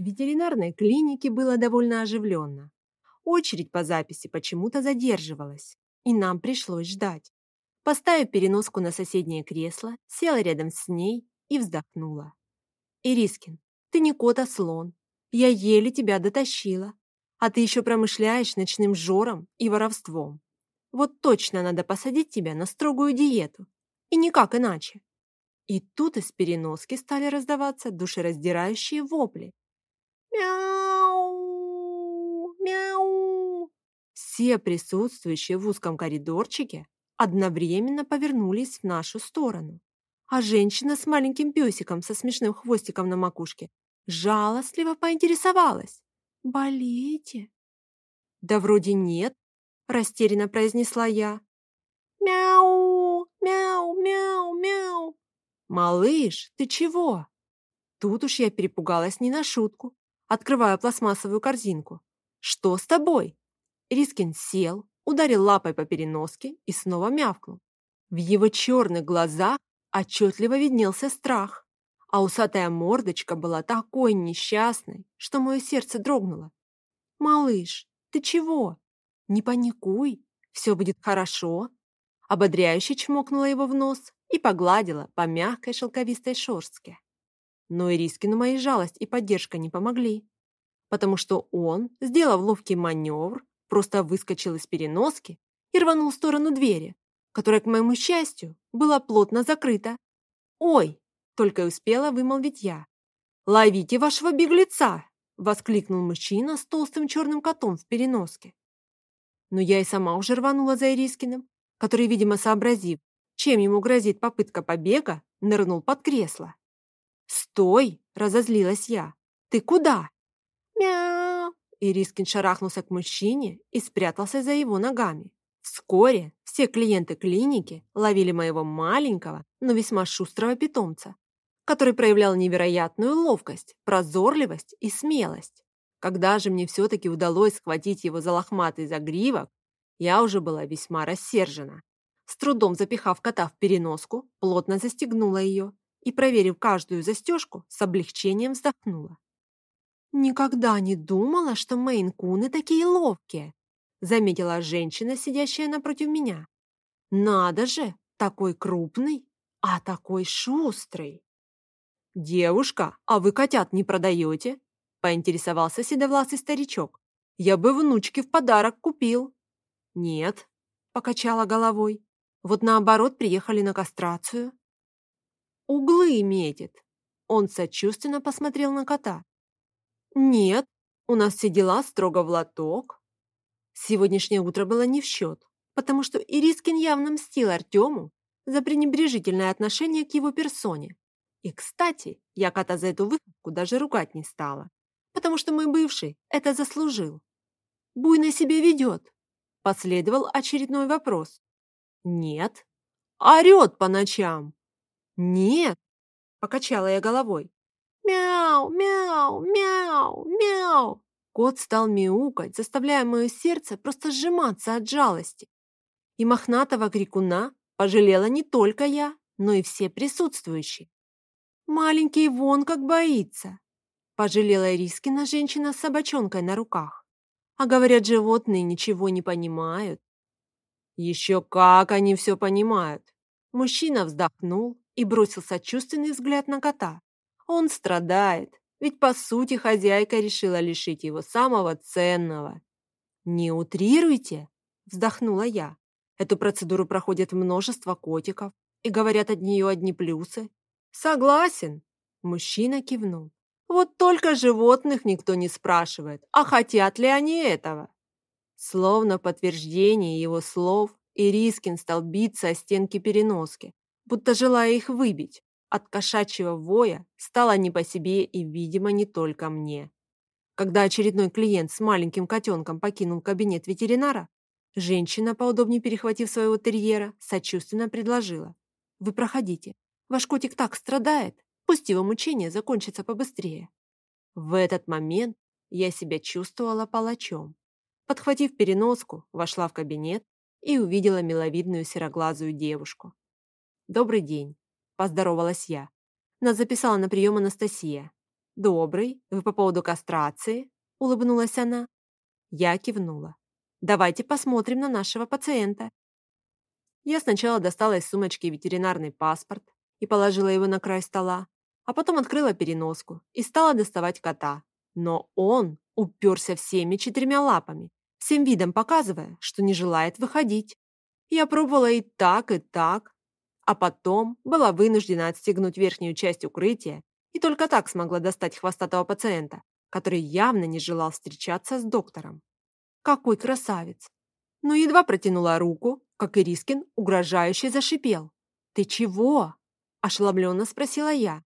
В ветеринарной клинике было довольно оживленно. Очередь по записи почему-то задерживалась, и нам пришлось ждать. Поставив переноску на соседнее кресло, села рядом с ней и вздохнула. «Ирискин, ты не кот, а слон. Я еле тебя дотащила. А ты еще промышляешь ночным жором и воровством. Вот точно надо посадить тебя на строгую диету. И никак иначе». И тут из переноски стали раздаваться душераздирающие вопли. «Мяу! Мяу!» Все присутствующие в узком коридорчике одновременно повернулись в нашу сторону. А женщина с маленьким песиком со смешным хвостиком на макушке жалостливо поинтересовалась. «Болеете?» «Да вроде нет», – растерянно произнесла я. «Мяу! Мяу! Мяу! Мяу!» «Малыш, ты чего?» Тут уж я перепугалась не на шутку, открывая пластмассовую корзинку. «Что с тобой?» Рискин сел, ударил лапой по переноске и снова мявкнул. В его черных глазах отчетливо виднелся страх, а усатая мордочка была такой несчастной, что мое сердце дрогнуло. «Малыш, ты чего? Не паникуй, все будет хорошо». Ободряюще чмокнула его в нос и погладила по мягкой шелковистой шерстке. Но Ирискину моей жалость и поддержка не помогли, потому что он, сделав ловкий маневр, просто выскочил из переноски и рванул в сторону двери, которая, к моему счастью, была плотно закрыта. «Ой!» – только успела вымолвить я. «Ловите вашего беглеца!» – воскликнул мужчина с толстым черным котом в переноске. Но я и сама уже рванула за Ирискиным, который, видимо, сообразив, чем ему грозит попытка побега, нырнул под кресло. «Стой!» – разозлилась я. «Ты куда?» «Мяу!» Ирискин шарахнулся к мужчине и спрятался за его ногами. Вскоре все клиенты клиники ловили моего маленького, но весьма шустрого питомца, который проявлял невероятную ловкость, прозорливость и смелость. Когда же мне все-таки удалось схватить его за лохматый загривок, я уже была весьма рассержена. С трудом запихав кота в переноску, плотно застегнула ее и, проверив каждую застежку, с облегчением вздохнула. «Никогда не думала, что мейн-куны такие ловкие», заметила женщина, сидящая напротив меня. «Надо же, такой крупный, а такой шустрый!» «Девушка, а вы котят не продаете?» поинтересовался седовласый старичок. «Я бы внучке в подарок купил». «Нет», — покачала головой. «Вот наоборот приехали на кастрацию». «Углы метит». Он сочувственно посмотрел на кота. «Нет, у нас все дела строго в лоток». Сегодняшнее утро было не в счет, потому что Ирискин явно мстил Артему за пренебрежительное отношение к его персоне. И, кстати, я кота за эту выходку даже ругать не стала, потому что мой бывший это заслужил. «Буйно себя ведет», – последовал очередной вопрос. «Нет». «Орет по ночам». «Нет», – покачала я головой. «Мяу, мяу, мяу, мяу!» Кот стал мяукать, заставляя мое сердце просто сжиматься от жалости. И мохнатого крикуна пожалела не только я, но и все присутствующие. «Маленький вон как боится!» Пожалела Ирискина женщина с собачонкой на руках. А говорят, животные ничего не понимают. Еще как они все понимают. Мужчина вздохнул и бросил сочувственный взгляд на кота. Он страдает, ведь по сути хозяйка решила лишить его самого ценного. «Не утрируйте!» – вздохнула я. Эту процедуру проходит множество котиков, и говорят от нее одни плюсы. «Согласен!» – мужчина кивнул. «Вот только животных никто не спрашивает, а хотят ли они этого?» Словно подтверждение его слов, Ирискин стал биться о стенки переноски, будто желая их выбить. От кошачьего воя стало не по себе и, видимо, не только мне. Когда очередной клиент с маленьким котенком покинул кабинет ветеринара, женщина, поудобнее перехватив своего терьера, сочувственно предложила. «Вы проходите. Ваш котик так страдает. Пусть его мучение закончится побыстрее». В этот момент я себя чувствовала палачом. Подхватив переноску, вошла в кабинет и увидела миловидную сероглазую девушку. «Добрый день. Поздоровалась я. Нас записала на прием Анастасия. Добрый. Вы по поводу кастрации?» – улыбнулась она. Я кивнула. «Давайте посмотрим на нашего пациента». Я сначала достала из сумочки ветеринарный паспорт и положила его на край стола, а потом открыла переноску и стала доставать кота. Но он уперся всеми четырьмя лапами, всем видом показывая, что не желает выходить. Я пробовала и так, и так, а потом была вынуждена отстегнуть верхнюю часть укрытия и только так смогла достать хвостатого пациента, который явно не желал встречаться с доктором. Какой красавец! Но едва протянула руку, как Ирискин угрожающе зашипел. «Ты чего?» – ошеломленно спросила я.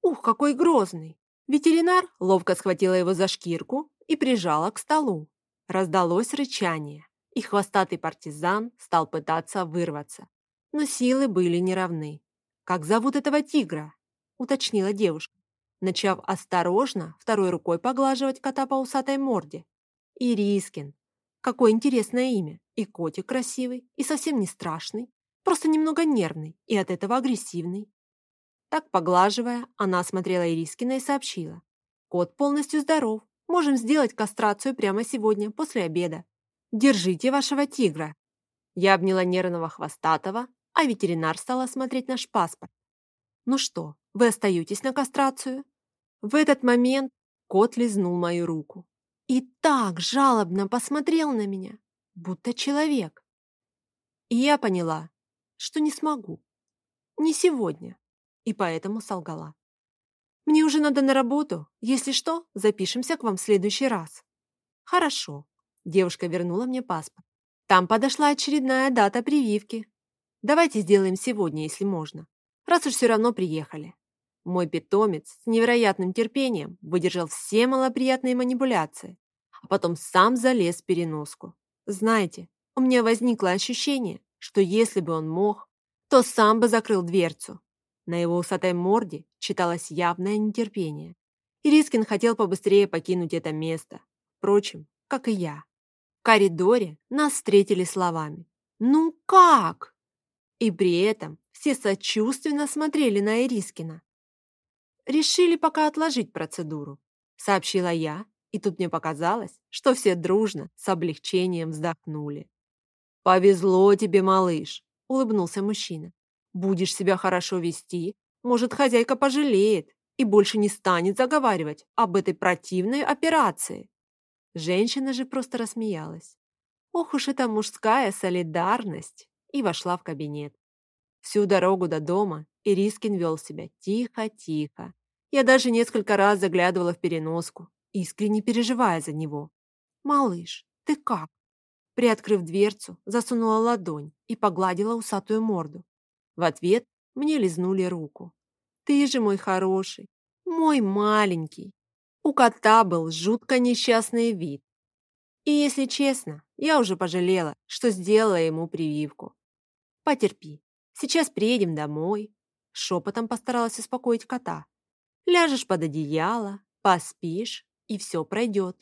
«Ух, какой грозный!» Ветеринар ловко схватила его за шкирку и прижала к столу. Раздалось рычание, и хвостатый партизан стал пытаться вырваться. Но силы были неравны. «Как зовут этого тигра?» – уточнила девушка, начав осторожно второй рукой поглаживать кота по усатой морде. «Ирискин. Какое интересное имя. И котик красивый, и совсем не страшный, просто немного нервный и от этого агрессивный». Так, поглаживая, она осмотрела Ирискина и сообщила. «Кот полностью здоров, Можем сделать кастрацию прямо сегодня, после обеда. Держите вашего тигра». Я обняла нервного хвостатого, а ветеринар стал осмотреть наш паспорт. «Ну что, вы остаетесь на кастрацию?» В этот момент кот лизнул мою руку и так жалобно посмотрел на меня, будто человек. И я поняла, что не смогу. Не сегодня. И поэтому солгала. Мне уже надо на работу. Если что, запишемся к вам в следующий раз». «Хорошо». Девушка вернула мне паспорт. «Там подошла очередная дата прививки. Давайте сделаем сегодня, если можно, раз уж все равно приехали». Мой питомец с невероятным терпением выдержал все малоприятные манипуляции, а потом сам залез в переноску. Знаете, у меня возникло ощущение, что если бы он мог, то сам бы закрыл дверцу. На его усатой морде читалось явное нетерпение. Ирискин хотел побыстрее покинуть это место. Впрочем, как и я. В коридоре нас встретили словами «Ну как?». И при этом все сочувственно смотрели на Ирискина. «Решили пока отложить процедуру», — сообщила я, и тут мне показалось, что все дружно с облегчением вздохнули. «Повезло тебе, малыш», — улыбнулся мужчина. Будешь себя хорошо вести, может, хозяйка пожалеет и больше не станет заговаривать об этой противной операции. Женщина же просто рассмеялась. Ох уж эта мужская солидарность! И вошла в кабинет. Всю дорогу до дома Ирискин вел себя тихо-тихо. Я даже несколько раз заглядывала в переноску, искренне переживая за него. «Малыш, ты как?» Приоткрыв дверцу, засунула ладонь и погладила усатую морду. В ответ мне лизнули руку. «Ты же мой хороший, мой маленький». У кота был жутко несчастный вид. И если честно, я уже пожалела, что сделала ему прививку. «Потерпи, сейчас приедем домой», — шепотом постаралась успокоить кота. «Ляжешь под одеяло, поспишь, и все пройдет».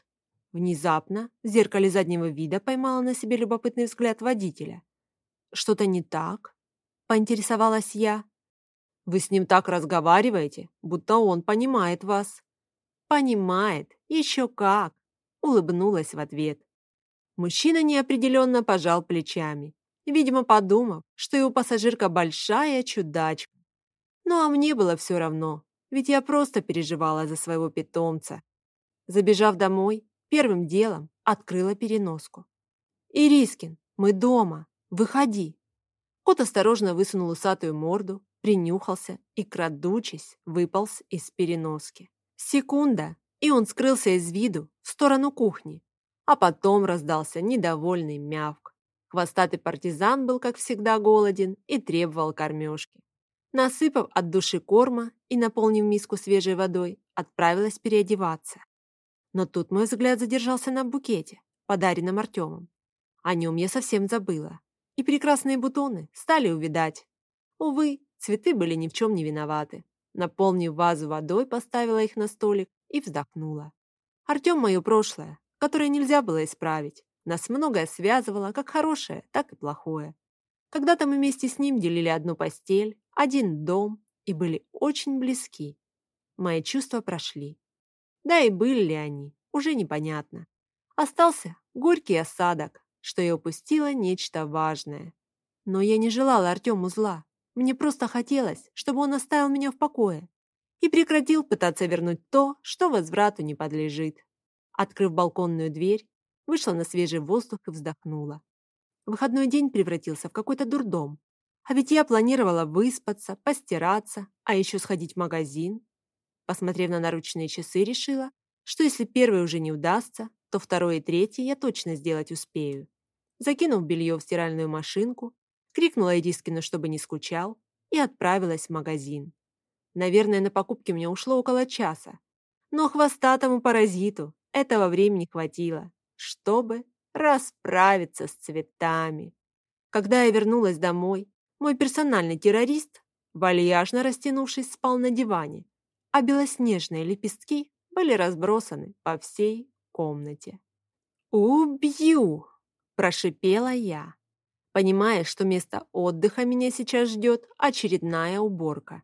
Внезапно в зеркале заднего вида поймала на себе любопытный взгляд водителя. «Что-то не так?» поинтересовалась я. Вы с ним так разговариваете, будто он понимает вас. Понимает, еще как, улыбнулась в ответ. Мужчина неопределенно пожал плечами, видимо, подумав, что его пассажирка большая чудачка. Ну а мне было все равно, ведь я просто переживала за своего питомца. Забежав домой, первым делом открыла переноску. «Ирискин, мы дома, выходи!» Кот осторожно высунул усатую морду, принюхался и, крадучись, выполз из переноски. Секунда, и он скрылся из виду в сторону кухни, а потом раздался недовольный мявк. Хвостатый партизан был, как всегда, голоден и требовал кормежки. Насыпав от души корма и наполнив миску свежей водой, отправилась переодеваться. Но тут мой взгляд задержался на букете, подаренном Артемом. О нем я совсем забыла и прекрасные бутоны стали увидать. Увы, цветы были ни в чем не виноваты. Наполнив вазу водой, поставила их на столик и вздохнула. Артем мое прошлое, которое нельзя было исправить. Нас многое связывало, как хорошее, так и плохое. Когда-то мы вместе с ним делили одну постель, один дом и были очень близки. мои чувства прошли. Да и были ли они, уже непонятно. Остался горький осадок, что я упустила нечто важное. Но я не желала Артему зла. Мне просто хотелось, чтобы он оставил меня в покое и прекратил пытаться вернуть то, что возврату не подлежит. Открыв балконную дверь, вышла на свежий воздух и вздохнула. Выходной день превратился в какой-то дурдом. А ведь я планировала выспаться, постираться, а еще сходить в магазин. Посмотрев на наручные часы, решила, что если первый уже не удастся, то второй и третий я точно сделать успею. Закинув белье в стиральную машинку, крикнула Ирискину, чтобы не скучал, и отправилась в магазин. Наверное, на покупки мне ушло около часа. Но хвостатому паразиту этого времени хватило, чтобы расправиться с цветами. Когда я вернулась домой, мой персональный террорист, вальяжно растянувшись, спал на диване, а белоснежные лепестки были разбросаны по всей комнате. «Убью!» – прошипела я, понимая, что вместо отдыха меня сейчас ждет очередная уборка.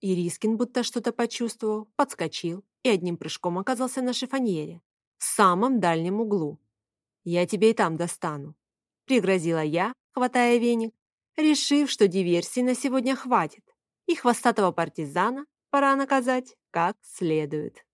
Ирискин будто что-то почувствовал, подскочил и одним прыжком оказался на шифоньере, в самом дальнем углу. «Я тебе и там достану», – пригрозила я, хватая веник, решив, что диверсии на сегодня хватит, и хвостатого партизана пора наказать как следует.